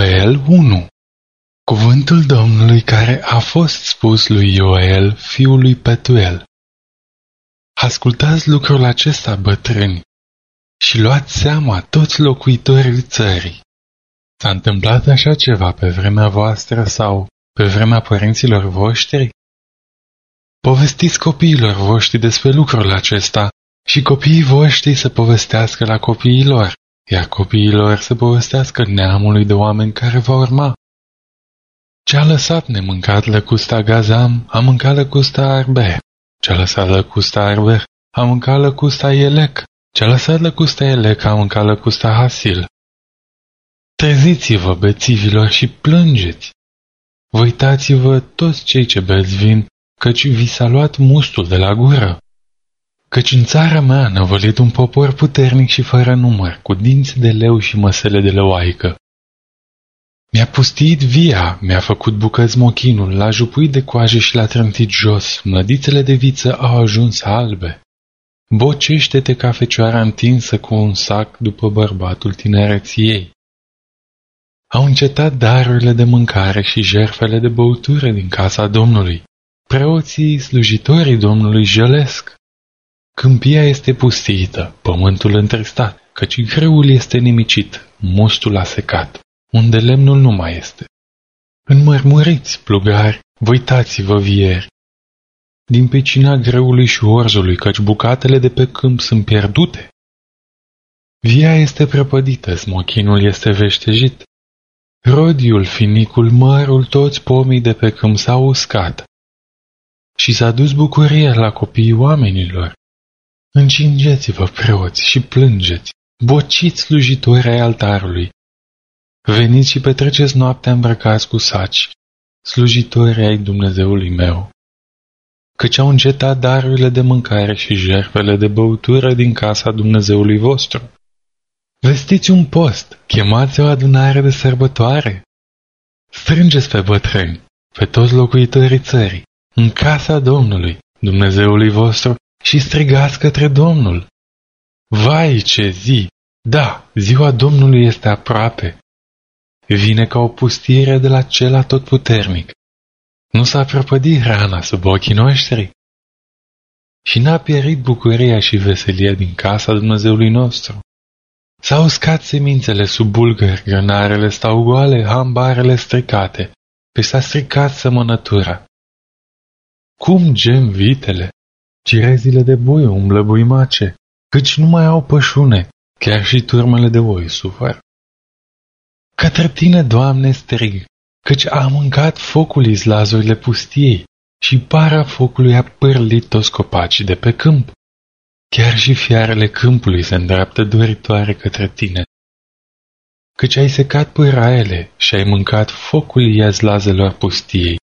Ioel 1 Cuvântul Domnului care a fost spus lui Ioel, fiul lui Petuel. Ascultați lucrul acesta, bătrâni, și luați seama toți locuitorii țării. S-a întâmplat așa ceva pe vremea voastră sau pe vremea părinților voștri? Povestiți copiilor voștri despre lucrul acesta și copiii voștri să povestească la copiilor iar copiilor să povestească neamului de oameni care va urma. Ce-a lăsat nemâncat lăcusta Gazam, a mâncat lăcusta Arbe. Ce-a lăsat lăcusta Arbe, a mâncat lăcusta Elec. Ce-a lăsat lăcusta Elec, a mâncat lăcusta Hasil. Treziți-vă, bețivilor, și plângeți. Vă uitați-vă toți cei ce beți vin, căci vi s-a luat mustul de la gură. Căci în țara mea a năvălit un popor puternic și fără număr, cu dinți de leu și măsele de lăoaică. Mi-a pustit via, mi-a făcut bucăți mochinul, l-a jupuit de coaje și l-a trântit jos, mlădițele de viță au ajuns albe. Bocește-te ca fecioara întinsă cu un sac după bărbatul tinereții ei. Au încetat darurile de mâncare și jerfele de băutură din casa Domnului. Preoții, slujitorii Domnului jălesc. Câmpia este pustită, pământul întristat, căci greul este nimicit, mustul a secat, unde lemnul nu mai este. Înmărmuriți, plugari, vă uitați-vă vieri. Din pecina greului și orzului, căci bucatele de pe câmp sunt pierdute. Via este prăpădită, smochinul este veștejit. Rodiul, finicul, mărul, toți pomii de pe câmp s-au uscat. Și s-a dus bucuria la copiii oamenilor. Încingeți-vă, preoți, și plângeți, bociți slujitori ai altarului. Veniți și petreceți noaptea îmbrăcați cu saci, slujitori ai Dumnezeului meu. Căci au încetat darurile de mâncare și jertfele de băutură din casa Dumnezeului vostru. Vestiți un post, chemați o adunare de sărbătoare. Strângeți pe bătrâni, pe toți locuitorii țării, în casa Domnului, Dumnezeului vostru, și strigați către Domnul. Vai ce zi! Da, ziua Domnului este aproape. Vine ca o pustire de la cel atotputernic. Nu s-a prăpădit rana sub ochii noștri? Și n-a pierit bucuria și veselia din casa Dumnezeului nostru. S-au uscat semințele sub bulgări, grănarele stau goale, hambarele stricate, pe s-a stricat sămănătura. Cum gem vitele, Cirezile de boi umblă buimace, căci nu mai au pășune, chiar și turmele de oi suferă. Către tine, Doamne, strig, căci a mâncat focul izlazurile pustiei și para focului a pârlit toți copacii de pe câmp. Chiar și fiarele câmpului se îndreaptă doritoare către tine. Căci ai secat pâraele și ai mâncat focul iazlazelor pustiei